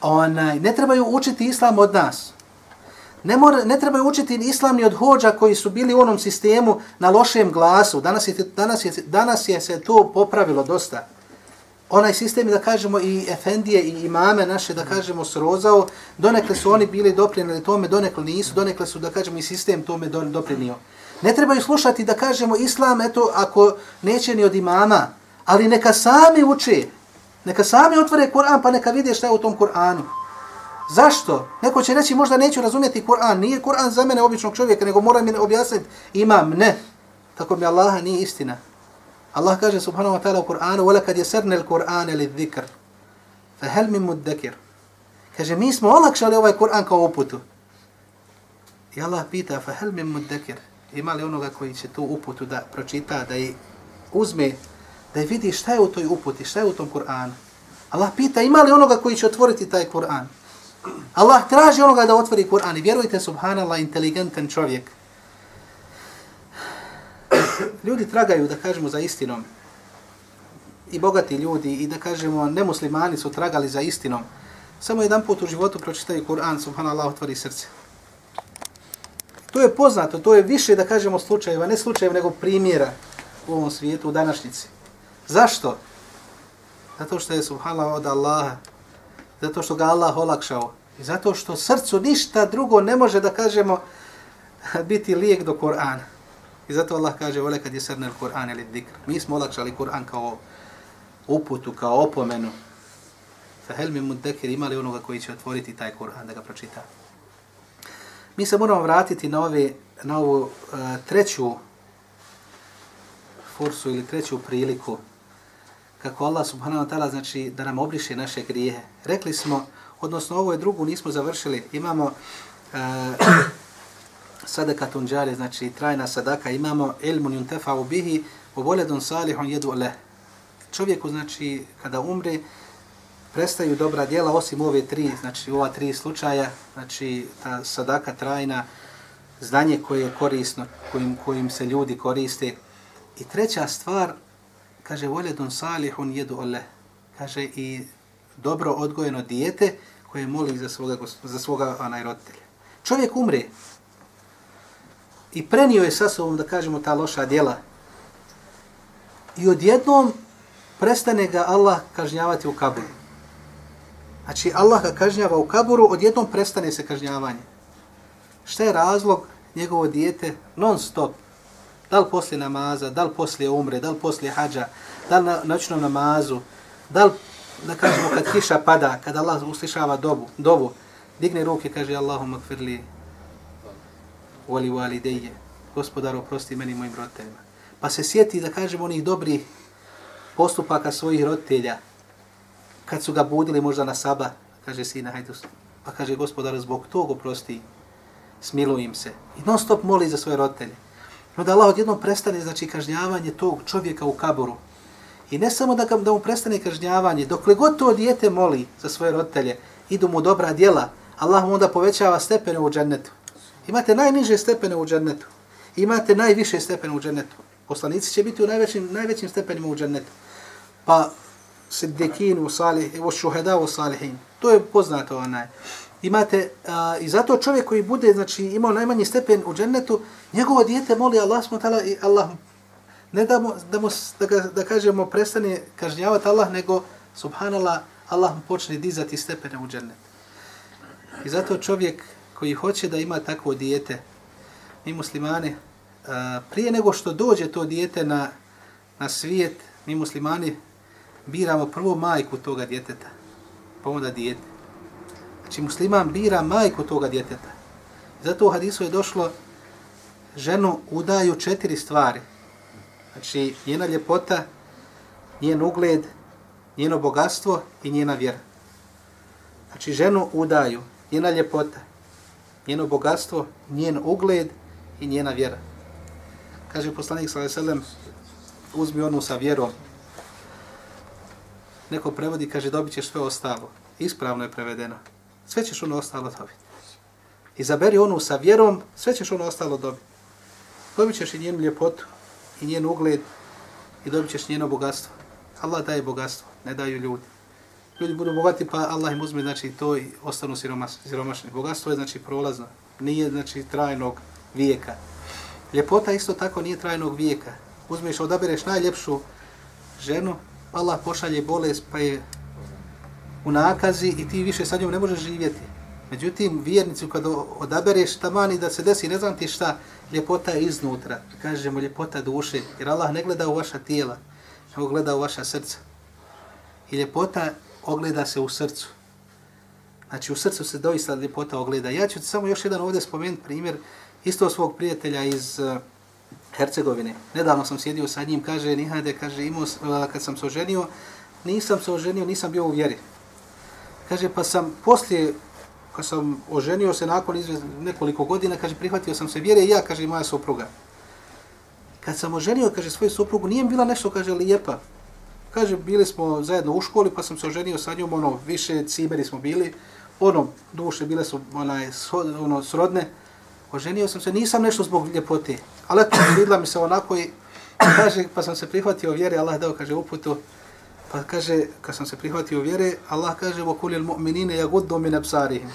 Onaj, ne trebaju učiti islam od nas. Ne, mora, ne trebaju učiti islam ni od hođa koji su bili u onom sistemu na lošem glasu. Danas je, danas je, danas je se to popravilo dosta onaj sistem, da kažemo, i efendije i imame naše, da kažemo, srozao, donekle su oni bili doprinili tome, donekle nisu, donekle su, da kažemo, i sistem tome doprinio. Ne trebaju slušati da kažemo islam, eto, ako neće ni od imama, ali neka sami uče, neka sami otvore Kur'an, pa neka vide šta je u tom Kur'anu. Zašto? Neko će reći, možda neću razumjeti Kur'an, nije Kur'an za mene običnog čovjeka, nego mora mi objasniti, imam, ne. Tako mi Allaha nije istina. Allah kaže subhanahu wa ta'ala u Kur'anu, وَلَكَدْ يَسَرْنَ الْقُرْآنَ لِلذِّكْرِ فَهَلْ مِمُ الدَّكِرِ Kaže, mi smo olakšali ovaj Kur'an kao uputu. I Allah pita, فَهَلْ مِمُ الدَّكِرِ Ima li onoga koji će tu uputu da pročita, da je uzme, da je vidi šta je u toj uputi, šta je u tom Kur'anu. Allah pita, ima li onoga koji će otvoriti taj Kur'an? Allah traži onoga da otvori Kur'an. I vjerujte, subhanallah, inteligentan čovjek. Ljudi tragaju, da kažemo, za istinom. I bogati ljudi, i da kažemo, nemuslimani su tragali za istinom. Samo jedan put u životu pročitaju Kur'an, subhanallah, otvori srce. To je poznato, to je više, da kažemo, slučajeva, ne slučajeva, nego primjera u ovom svijetu, u današnjici. Zašto? Zato što je, subhanallah, od Allaha, zato što ga Allah olakšao. I zato što srcu ništa drugo ne može da kažemo biti lijek do Kur'ana. I zato Allah kaže, vole kad je srnel Kur'an ili dikr. Mi smo olakšali Kur'an kao uputu, kao opomenu. Fa hel mi mudekir imali onoga koji će otvoriti taj Kur'an da ga pročita. Mi se moramo vratiti na, ove, na ovu uh, treću forsu ili treću priliku kako Allah subhanahu wa ta'ala znači da nam obriše naše grijehe. Rekli smo, odnosno ovo je drugu nismo završili, imamo e, uh, sadaka tunđare, znači trajna sadaka, imamo ilmun yuntefa u bihi, salihun jedu leh. Čovjeku, znači, kada umre, prestaju dobra djela, osim ove tri, znači ova tri slučaja, znači ta sadaka trajna, znanje koje je korisno, kojim, kojim se ljudi koriste. I treća stvar, kaže, voledun salihun jedu ole. Kaže, i dobro odgojeno dijete koje moli za svoga, za svoga onaj roditelja. Čovjek umre, i prenio je sa sobom, da kažemo, ta loša djela. I odjednom prestane ga Allah kažnjavati u kaburu. Znači, Allah ga kažnjava u kaburu, odjednom prestane se kažnjavanje. Šta je razlog njegovo dijete non stop? Da li poslije namaza, da li poslije umre, da li poslije hađa, da li na noćnom namazu, da li, da kažemo, kad kiša pada, kad Allah uslišava dobu, dovu, digne ruke, kaže Allahumma kfirli, voli valideje, gospodar oprosti meni mojim roditeljima. Pa se sjeti da kažemo onih dobrih postupaka svojih roditelja, kad su ga budili možda na saba, kaže sina, hajde, pa kaže gospodar, zbog tog oprosti, smiluj im se. I non stop moli za svoje roditelje. No da Allah odjednom prestane, znači, kažnjavanje tog čovjeka u kaboru. I ne samo da, da mu prestane kažnjavanje, dokle god to dijete moli za svoje roditelje, idu mu dobra djela, Allah mu onda povećava stepene u džennetu. Imate najniže stepene u džennetu. Imate najviše stepene u džennetu. Poslanici će biti u najvećim, najvećim stepenima u džennetu. Pa siddikin u salih, u šuheda u salihin. To je poznato onaj. Imate, a, i zato čovjek koji bude, znači, imao najmanji stepen u džennetu, njegovo dijete moli Allah smo tala i Allah ne da, mu, da, mu, da, ga, da kažemo prestane kažnjavati Allah, nego subhanallah, Allah mu počne dizati stepene u džennet. I zato čovjek koji hoće da ima takvo dijete, mi muslimani, prije nego što dođe to dijete na, na svijet, mi muslimani biramo prvo majku toga djeteta, pa onda dijete. Znači musliman bira majku toga djeteta. Zato u hadisu je došlo ženu udaju četiri stvari. Znači njena ljepota, njen ugled, njeno bogatstvo i njena vjera. Znači ženu udaju njena ljepota, njeno bogatstvo, njen ugled i njena vjera. Kaže poslanik sallallahu alejhi ve sellem uzmi onu sa vjerom. Neko prevodi, kaže, dobit ćeš sve ostalo. Ispravno je prevedeno. Sve ćeš ono ostalo dobiti. Izaberi onu sa vjerom, sve ćeš ono ostalo dobiti. Dobit ćeš i njenu ljepotu, i njen ugled, i dobit ćeš njeno bogatstvo. Allah daje bogatstvo, ne daju ljudi ljudi budu bogati, pa Allah im uzme, znači, to i ostanu siromašni. Bogatstvo je, znači, prolazno. Nije, znači, trajnog vijeka. Ljepota isto tako nije trajnog vijeka. Uzmeš, odabereš najljepšu ženu, Allah pošalje bolest, pa je u nakazi i ti više sa njom ne možeš živjeti. Međutim, vjernicu kad odabereš tamani da se desi, ne znam ti šta, ljepota je iznutra. Kažemo ljepota duše, jer Allah ne gleda u vaša tijela, nego gleda u vaša srca. I ljepota ogleda se u srcu. Znači, u srcu se doista ljepota ogleda. Ja ću samo još jedan ovdje spomenuti primjer isto svog prijatelja iz uh, Hercegovine. Nedavno sam sjedio sa njim, kaže, Nihade, kaže, imao, uh, kad sam se oženio, nisam se oženio, nisam bio u vjeri. Kaže, pa sam poslije, kad sam oženio se nakon izvez, nekoliko godina, kaže, prihvatio sam se vjere i ja, kaže, moja supruga. Kad sam oženio, kaže, svoju suprugu, nije bila nešto, kaže, lijepa. Kaže, bili smo zajedno u školi, pa sam se oženio sa njom, ono, više cimeri smo bili, ono, duše bile su, onaj, ono, srodne. Oženio sam se, nisam nešto zbog ljepote, ali eto, vidla mi se onako i, kaže, pa sam se prihvatio vjere, Allah dao, kaže, uputu, Pa kaže, kad sam se prihvatio vjere, Allah kaže, وَكُلِ الْمُؤْمِنِينَ يَغُدُّ مِنَ أَبْصَارِهِمْ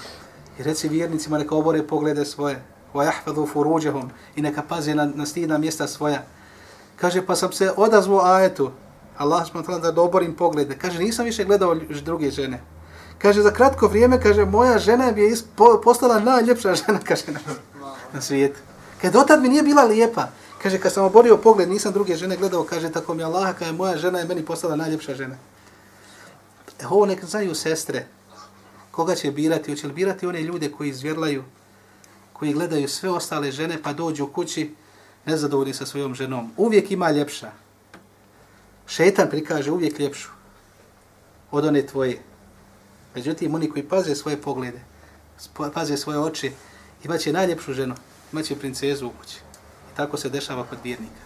I reci vjernicima, neka obore poglede svoje. وَيَحْفَذُوا فُرُوجَهُمْ I neka paze na, na stidna mjesta svoja. Kaže, pa sam se odazvao ajetu. Allah smo tala da oborim poglede. Kaže, nisam više gledao druge žene. Kaže, za kratko vrijeme, kaže, moja žena je ispo, postala najljepša žena, kaže, na, na svijetu. Kaže, dotad mi nije bila lijepa. Kaže, kad sam oborio pogled, nisam druge žene gledao, kaže, tako mi Allah, kaže, moja žena je meni postala najljepša žena. E, ovo nek znaju sestre. Koga će birati? Hoće li birati one ljude koji izvjerlaju, koji gledaju sve ostale žene, pa dođu u kući nezadovoljni sa svojom ženom. Uvijek ima ljepša. Šetan prikaže uvijek ljepšu od one tvoje. Međutim, oni koji paze svoje poglede, paze svoje oči, imaće najljepšu ženu, imaće princezu u kući tako se dešava kod vjernika.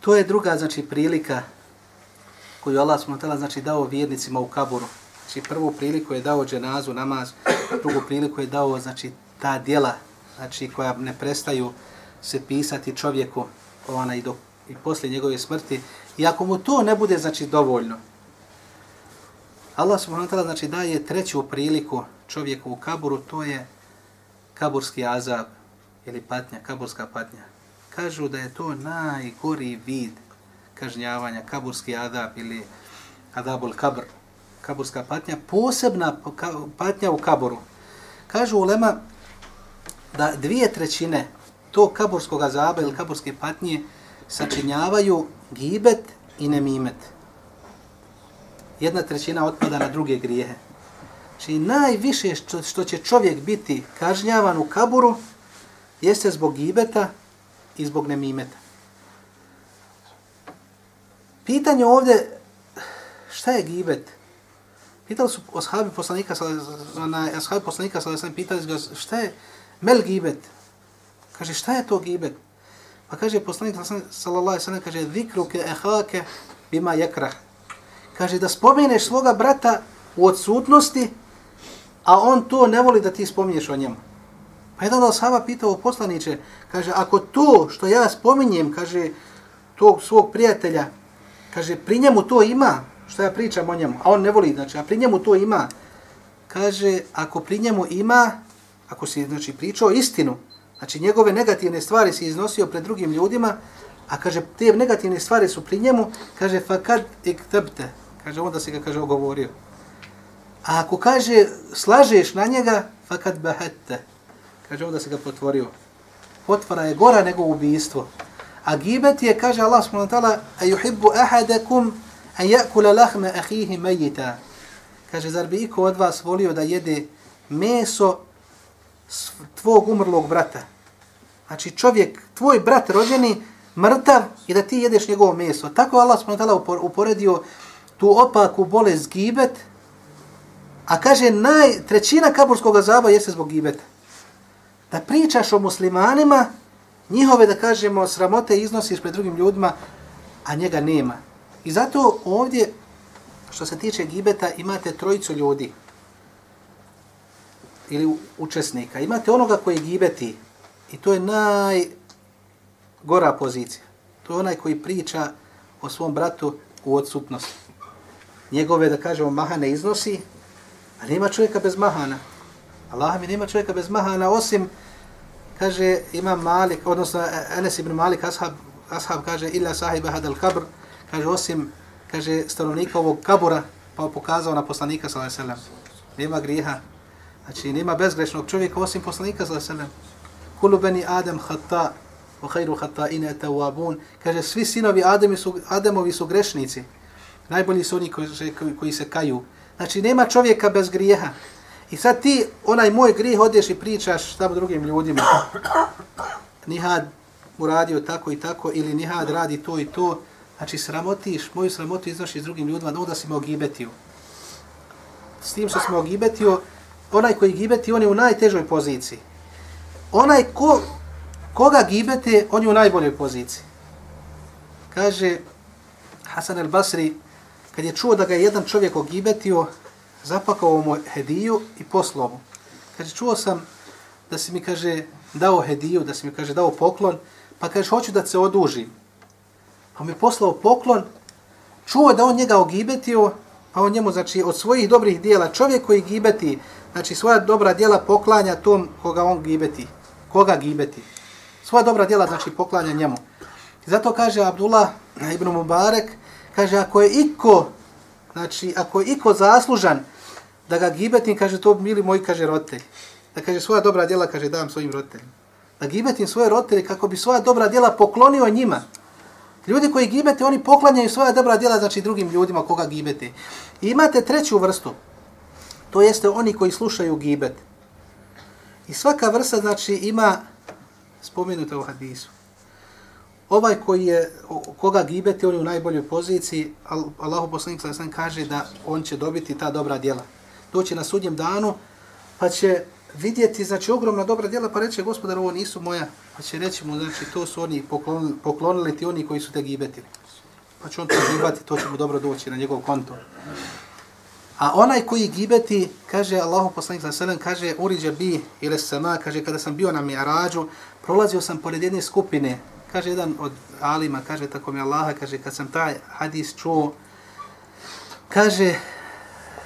To je druga znači prilika koju Allah smo znači dao vjernicima u kaburu. Znači prvu priliku je dao dženazu, namaz, drugu priliku je dao znači ta djela znači koja ne prestaju se pisati čovjeku ona i do i posle njegove smrti i ako mu to ne bude znači dovoljno Allah subhanahu wa ta'ala znači daje treću priliku čovjeku u kaburu to je kaburski azab ili patnja, kaburska patnja. Kažu da je to najgori vid kažnjavanja, kaburski adab ili adabul kabr, kaburska patnja, posebna patnja u kaboru. Kažu ulema da dvije trećine to kaburskog azaba ili kaburske patnje sačinjavaju gibet i nemimet. Jedna trećina otpada na druge grijehe. Znači najviše što, što će čovjek biti kažnjavan u kaburu, jeste zbog gibeta i zbog nemimeta. Pitanje ovdje, šta je gibet? Pitali su ashabi poslanika, na ashabi poslanika, sada sam pitali ga, šta je mel gibet? Kaže, šta je to gibet? Pa kaže poslanik, sallallahu alaihi sallam, kaže, zikruke ehake bima jekrah. Kaže, da spomeneš svoga brata u odsutnosti, a on to ne voli da ti spominješ o njemu. Pa jedan od sahaba pitao poslaniće, kaže, ako to što ja spominjem, kaže, tog svog prijatelja, kaže, pri njemu to ima, što ja pričam o njemu, a on ne voli, znači, a pri njemu to ima, kaže, ako pri njemu ima, ako si, znači, pričao istinu, znači, njegove negativne stvari si iznosio pred drugim ljudima, a kaže, te negativne stvari su pri njemu, kaže, fa kad ik tebte, kaže, onda se ga, kaže, ogovorio. A ako kaže, slažeš na njega, fa kad behette, Kaže ovdje se ga potvorio. Potvora je gora nego ubijstvo. A gibet je, kaže Allah subhanahu wa ta'ala, a yuhibbu ahadakum an yakula lahma akhihi mayyita. Kaže, zar bi iko od vas volio da jede meso tvog umrlog brata? Znači čovjek, tvoj brat rođeni, mrtav i da ti jedeš njegovo meso. Tako Allah subhanahu wa ta'ala uporedio tu opaku bolest gibet, a kaže, naj, trećina kaburskog zaba jeste zbog gibeta da pričaš o muslimanima, njihove, da kažemo, sramote iznosiš pred drugim ljudima, a njega nema. I zato ovdje, što se tiče gibeta, imate trojicu ljudi ili učesnika. Imate onoga koji gibeti i to je najgora pozicija. To je onaj koji priča o svom bratu u odsutnosti. Njegove, da kažemo, mahane iznosi, a nema čovjeka bez mahana. Allah mi nema čovjeka bez mahana, osim, kaže, ima Malik, odnosno e, Enes ibn Malik, ashab, ashab kaže, illa sahiba hadal kabr, kaže, osim, kaže, stanovnika ovog kabura, pa pokazao na poslanika, sallallahu alejhi ve sellem. nema grijeha. Znači, nema bezgrešnog čovjeka osim poslanika, sallallahu alejhi ve sellem. Kulu bani Adam khata wa khayru khata'ina tawwabun. Kaže, svi sinovi Ademi su, Ademovi su grešnici. Najbolji su oni koji, koji, koji se kaju. Znači, nema čovjeka bez grijeha. I sad ti, onaj moj grih odeš i pričaš tamo drugim ljudima. Nihad uradio tako i tako, ili Nihad radi to i to. Znači, sramotiš, moju sramotu iznošiš drugim ljudima, da si me ogibetio. S tim što smo ogibetio, onaj koji gibeti, on je u najtežoj poziciji. Onaj ko, koga gibete, on je u najboljoj poziciji. Kaže Hasan el Basri, kad je čuo da ga je jedan čovjek ogibetio, zapakao mu hediju i poslao mu. Kaže, čuo sam da si mi, kaže, dao hediju, da si mi, kaže, dao poklon, pa kaže, hoću da se odužim. Pa mi poslao poklon, čuo da on njega ogibetio, pa on njemu, znači, od svojih dobrih dijela, čovjek koji gibeti, znači, svoja dobra dijela poklanja tom koga on gibeti. Koga gibeti? Svoja dobra dijela, znači, poklanja njemu. I zato kaže Abdullah ibn Mubarek, kaže, ako je iko, znači, ako je iko zaslužan da ga gibetim, kaže, to mili moji, kaže, roditelj. Da kaže, svoja dobra djela, kaže, dam svojim roditeljima. Da gibetim svoje roditelje kako bi svoja dobra djela poklonio njima. Ljudi koji gibete, oni poklanjaju svoja dobra djela, znači, drugim ljudima koga gibete. I imate treću vrstu. To jeste oni koji slušaju gibet. I svaka vrsta, znači, ima spomenuta u hadisu ovaj koji je, koga gibete, on je u najboljoj poziciji, Allahu poslanik sa sam kaže da on će dobiti ta dobra djela. Doći na sudnjem danu, pa će vidjeti, znači, ogromna dobra djela, pa reće, gospodar, ovo nisu moja, pa će reći mu, znači, to su oni poklonili, poklonili ti oni koji su te gibetili. Pa će on to gibati, to će mu dobro doći na njegov konto. A onaj koji gibeti, kaže Allahu poslanik sa sallam, kaže, uriđa bi ili sama, kaže, kada sam bio na mi'arađu, prolazio sam pored jedne skupine, kaže jedan od alima, kaže tako mi Allaha, kaže kad sam taj hadis čuo, kaže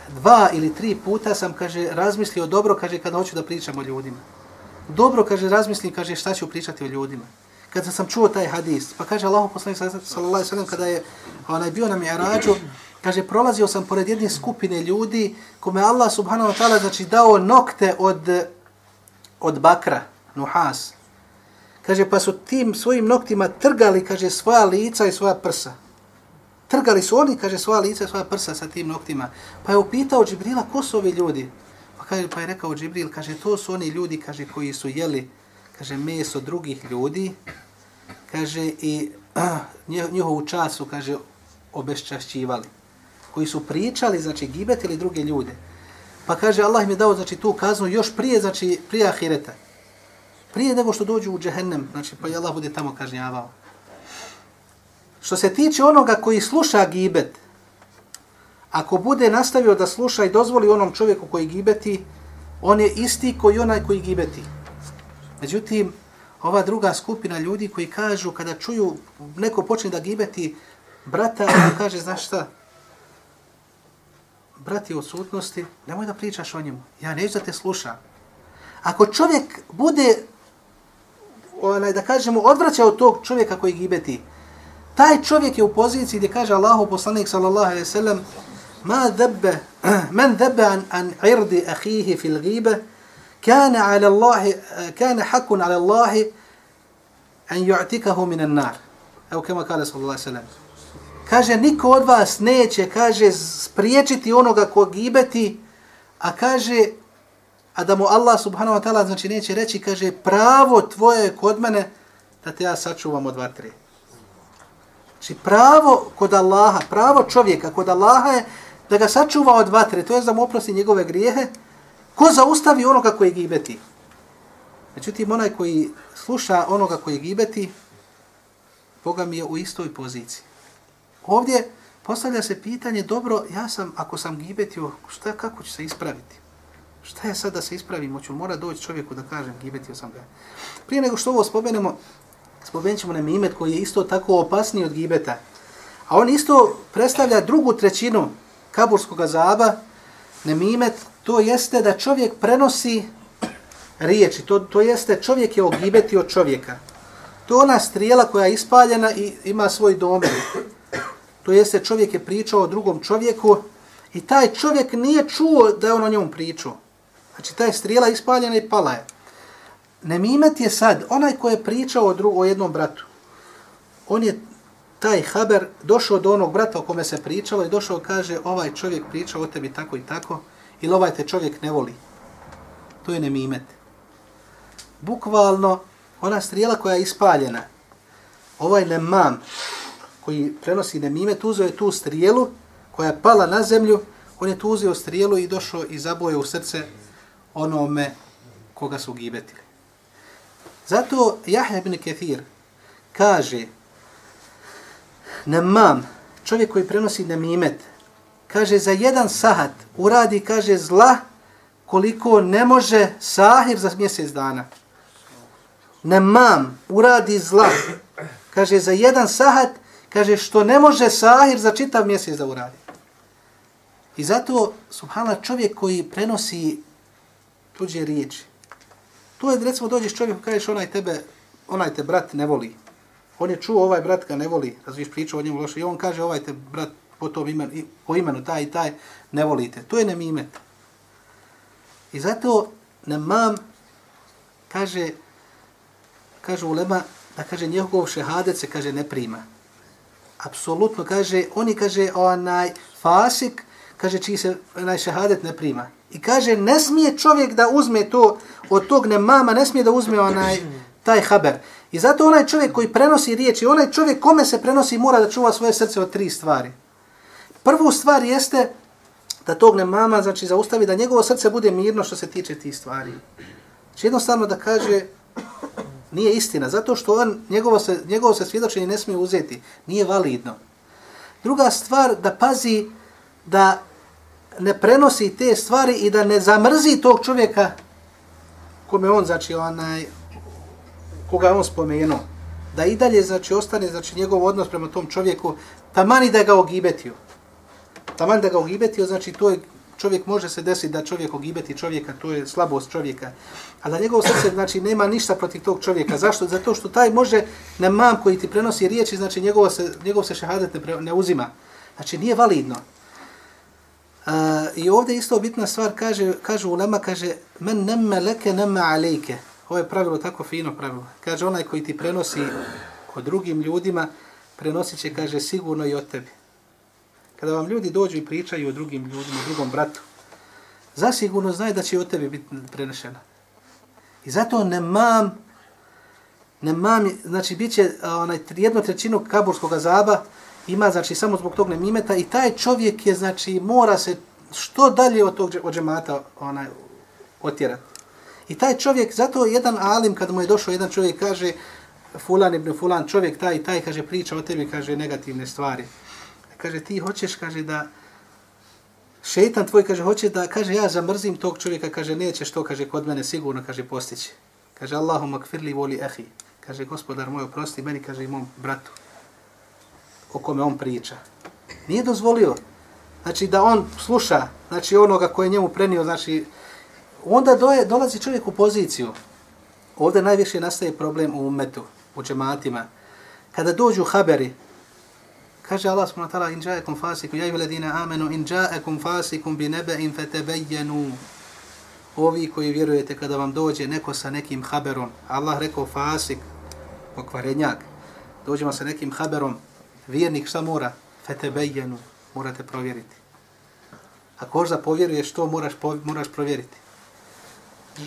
dva ili tri puta sam, kaže, razmislio dobro, kaže, kada hoću da pričam o ljudima. Dobro, kaže, razmislim, kaže, šta ću pričati o ljudima. Kada sam čuo taj hadis, pa kaže Allahu poslanik sallallahu alejhi ve sellem kada je onaj bio na Mi'rađu, kaže prolazio sam pored jedne skupine ljudi kome Allah subhanahu wa taala znači dao nokte od od bakra, nuhas, kaže, pa su tim svojim noktima trgali, kaže, svoja lica i svoja prsa. Trgali su oni, kaže, svoja lica i svoja prsa sa tim noktima. Pa je upitao Džibrila, ko su ovi ljudi? Pa, kaže, pa je rekao Džibril, kaže, to su oni ljudi, kaže, koji su jeli, kaže, meso drugih ljudi, kaže, i ah, njihovu času, kaže, obeščašćivali. Koji su pričali, znači, gibetili druge ljude. Pa kaže, Allah im je dao, znači, tu kaznu još prije, znači, prije ahireta prije nego što dođu u džehennem, znači pa je Allah bude tamo kažnjavao. Što se tiče onoga koji sluša gibet, ako bude nastavio da sluša i dozvoli onom čovjeku koji gibeti, on je isti koji onaj koji gibeti. Međutim, ova druga skupina ljudi koji kažu kada čuju neko počne da gibeti brata, on kaže, znaš šta, brati od sutnosti, nemoj da pričaš o njemu, ja neću da te slušam. Ako čovjek bude onaj, da kažemo, odvraća od tog čovjeka koji gibeti. Taj čovjek je u poziciji gdje kaže Allahu poslanik sallallahu alaihi sallam ma dhabba man dhabba an, an irdi ahihi fil ghiba kana ala Allahi kana hakun ala Allahi an yu'tikahu min an-nar. Evo kema kaže sallallahu alaihi sallam. Kaže, niko od vas neće, kaže, spriječiti onoga ko gibeti, a kaže, a da mu Allah subhanahu wa ta'ala znači neće reći, kaže, pravo tvoje kod mene da te ja sačuvam od vatre. Znači, pravo kod Allaha, pravo čovjeka kod Allaha je da ga sačuva od vatre, to je da mu oprosti njegove grijehe, ko zaustavi onoga koji gibeti. Međutim, onaj koji sluša onoga koji gibeti, Boga mi je u istoj poziciji. Ovdje postavlja se pitanje, dobro, ja sam, ako sam gibetio, šta, kako ću se ispraviti? Šta je sad da se ispravimo? Ću mora doći čovjeku da kažem, gibetio sam ga. Prije nego što ovo spomenemo, spomenut ćemo nam imet koji je isto tako opasniji od gibeta. A on isto predstavlja drugu trećinu kaburskog zaba, nemimet, to jeste da čovjek prenosi riječi, to, to jeste čovjek je ogibetio čovjeka. To je ona strijela koja je ispaljena i ima svoj domen. To jeste čovjek je pričao o drugom čovjeku I taj čovjek nije čuo da je on o njemu pričao. Znači, ta je strijela ispaljena i pala je. Nemimet je sad, onaj ko je pričao o, drugo, o jednom bratu, on je taj haber došao do onog brata o kome se pričalo i došao kaže ovaj čovjek priča o tebi tako i tako ili ovaj te čovjek ne voli. To je nemimet. Bukvalno, ona strijela koja je ispaljena, ovaj nemam koji prenosi nemimet, uzeo je tu strijelu koja je pala na zemlju, on je tu uzeo strijelu i došao i zaboje u srce onome koga su gibetili. Zato Jahja ibn Kethir kaže Namam, čovjek koji prenosi namimet, kaže za jedan sahat uradi, kaže zla koliko ne može sahir za mjesec dana. Namam uradi zla. Kaže za jedan sahat, kaže što ne može sahir za čitav mjesec da uradi. I zato, subhanallah, čovjek koji prenosi tuđe riječi, to je, recimo, dođeš čovjek kažeš onaj tebe, onaj te brat ne voli. On je čuo ovaj brat ga ne voli, razviš priču o njemu loše, i on kaže ovaj te brat po, tom imenu, po imenu taj i taj ne volite. To je nemimet. I zato nemam, kaže, kaže ulema, da kaže njegov šehadet se kaže ne prima. Apsolutno kaže, oni kaže onaj fasik, kaže čiji se onaj šehadet ne prima. I kaže ne smije čovjek da uzme to od tog nemama, ne smije da uzme onaj taj haber. I zato onaj čovjek koji prenosi riječi, onaj čovjek kome se prenosi mora da čuva svoje srce od tri stvari. Prvu stvar jeste da tog nemama, znači zaustavi da njegovo srce bude mirno što se tiče tih stvari. Znači jednostavno da kaže nije istina, zato što on, njegovo se, njegovo se svjedočenje ne smije uzeti, nije validno. Druga stvar, da pazi da ne prenosi te stvari i da ne zamrzi tog čovjeka kome on, znači, onaj, koga on spomenuo, da i dalje, znači, ostane, znači, njegov odnos prema tom čovjeku, tamani da ga ogibetio. Taman da ga ogibetio, znači, to je, čovjek može se desiti da čovjek ogibeti čovjeka, to je slabost čovjeka. A da njegov srce, znači, nema ništa protiv tog čovjeka. Zašto? Zato što taj može, na mam koji ti prenosi riječi, znači, njegovo se, njegov se šehadet ne, pre, ne uzima. Znači, nije validno. A, I ovdje isto bitna stvar, kaže, kaže ulema, kaže, men nemme leke nemme alejke. Ovo je pravilo, tako fino pravilo. Kaže, onaj koji ti prenosi o drugim ljudima, prenosit će, kaže, sigurno i od tebi. Kada vam ljudi dođu i pričaju o drugim ljudima, o drugom bratu, zasigurno znaju da će od tebi biti prenešena. I zato nemam, nemam, znači, bit će onaj, jednu trećinu kaburskog zaba, ima, znači, samo zbog tog nemimeta i taj čovjek je, znači, mora se što dalje od tog od džemata onaj, otjerati. I taj čovjek, zato jedan alim, kad mu je došao jedan čovjek, kaže, fulan ibn fulan, čovjek taj i taj, kaže, priča o tebi, kaže, negativne stvari. Kaže, ti hoćeš, kaže, da, šeitan tvoj, kaže, hoće da, kaže, ja zamrzim tog čovjeka, kaže, nećeš to, kaže, kod mene sigurno, kaže, postići. Kaže, Allahumma kfirli voli ehi. Kaže, gospodar moj, oprosti meni, kaže, i mom bratu o kome on priča. Nije dozvolio. Znači da on sluša, znači onoga koje njemu prenio, znači onda doje, dolazi čovjek u poziciju. Ovdje najviše nastaje problem u umetu, u džematima. Kada dođu haberi, kaže Allah subhanahu wa ta'ala, in ja'akum fasikum, ja ayyuhalladhina amanu in ja'akum fasikum bi naba'in fatabayyanu Ovi koji vjerujete kada vam dođe neko sa nekim haberom, Allah rekao fasik, pokvarenjak, dođemo sa nekim haberom, vjernik šta mora? Fetebejenu, morate provjeriti. Ako hoš da povjeruješ to, moraš, moraš provjeriti.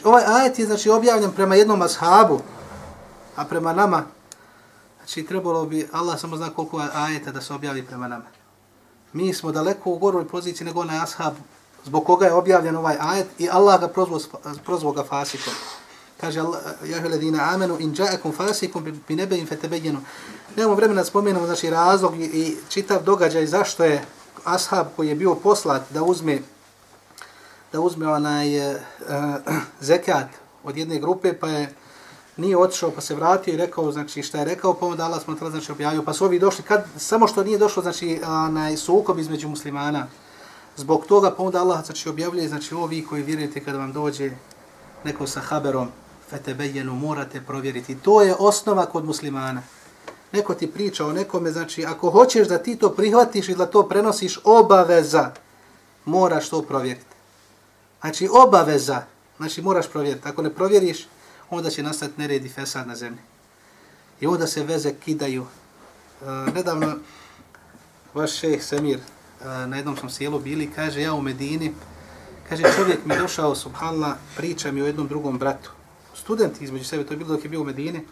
Ovaj ajet je znači, objavljen prema jednom ashabu, a prema nama, znači trebalo bi, Allah samo zna koliko ajeta da se objavi prema nama. Mi smo daleko u goroj poziciji nego onaj ashab zbog koga je objavljen ovaj ajet i Allah ga prozvao, prozvao ga fasikom. Kaže Allah, ja ledina amenu in ja'akum fasikum bi nebein fetebejenu. Nemamo vremena da spomenemo znači, razlog i, i čitav događaj zašto je ashab koji je bio poslat da uzme da uzme onaj e, zekat od jedne grupe, pa je nije otišao, pa se vratio i rekao, znači šta je rekao, pa onda Allah smo tada znači objavio, pa su ovi došli, kad, samo što nije došlo, znači, onaj sukob između muslimana, zbog toga, pa onda Allah znači objavljuje, znači ovi koji vjerujete kada vam dođe neko sa haberom, fetebejenu, morate provjeriti. To je osnova kod muslimana neko ti priča o nekome, znači ako hoćeš da ti to prihvatiš i da to prenosiš, obaveza moraš to provjeriti. Znači, obaveza, znači moraš provjeriti. Ako ne provjeriš, onda će nastati nered i fesad na zemlji. I onda se veze kidaju. E, nedavno, vaš šeh Semir, e, na jednom sam sjelu bili, kaže, ja u Medini, kaže, čovjek mi došao, subhanallah, priča mi o jednom drugom bratu. Student između sebe, to je bilo dok je bio u Medini,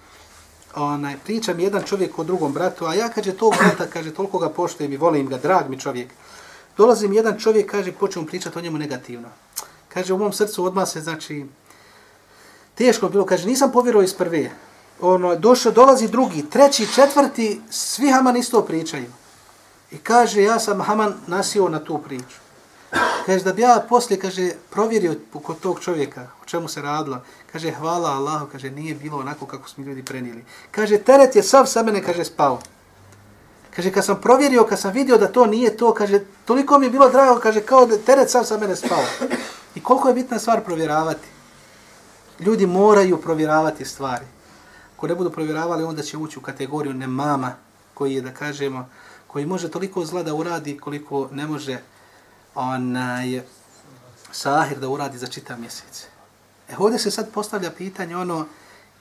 onaj, priča mi jedan čovjek o drugom bratu, a ja, kaže, tog brata, kaže, toliko ga poštujem i volim ga, drag mi čovjek. Dolazim jedan čovjek, kaže, počnem pričati o njemu negativno. Kaže, u mom srcu odmah se, znači, teško bilo, kaže, nisam povjerovao iz prve. Ono, došao, dolazi drugi, treći, četvrti, svi Haman isto pričaju. I kaže, ja sam Haman nasio na tu priču. Kaže, da bi ja poslije, kaže, provjerio kod tog čovjeka, o čemu se radilo. Kaže, hvala Allahu, kaže, nije bilo onako kako smo ljudi prenijeli. Kaže, teret je sav sa mene, kaže, spao. Kaže, kad sam provjerio, kad sam vidio da to nije to, kaže, toliko mi je bilo drago, kaže, kao da teret sam sa mene spao. I koliko je bitna stvar provjeravati. Ljudi moraju provjeravati stvari. Ako ne budu provjeravali, onda će ući u kategoriju nemama, koji je, da kažemo, koji može toliko zla da uradi koliko ne može onaj sahir da uradi za čitav mjesec. E ovdje se sad postavlja pitanje ono,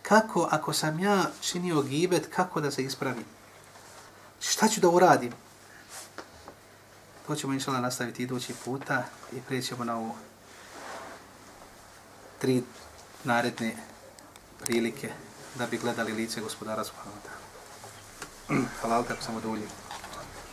kako ako sam ja činio gibet, kako da se ispravim? Šta ću da uradim? To ćemo inšala nastaviti idući puta i prijećemo na ovo tri naredne prilike da bi gledali lice gospodara Subhanahu wa ta'ala. Halal kako sam oduljio.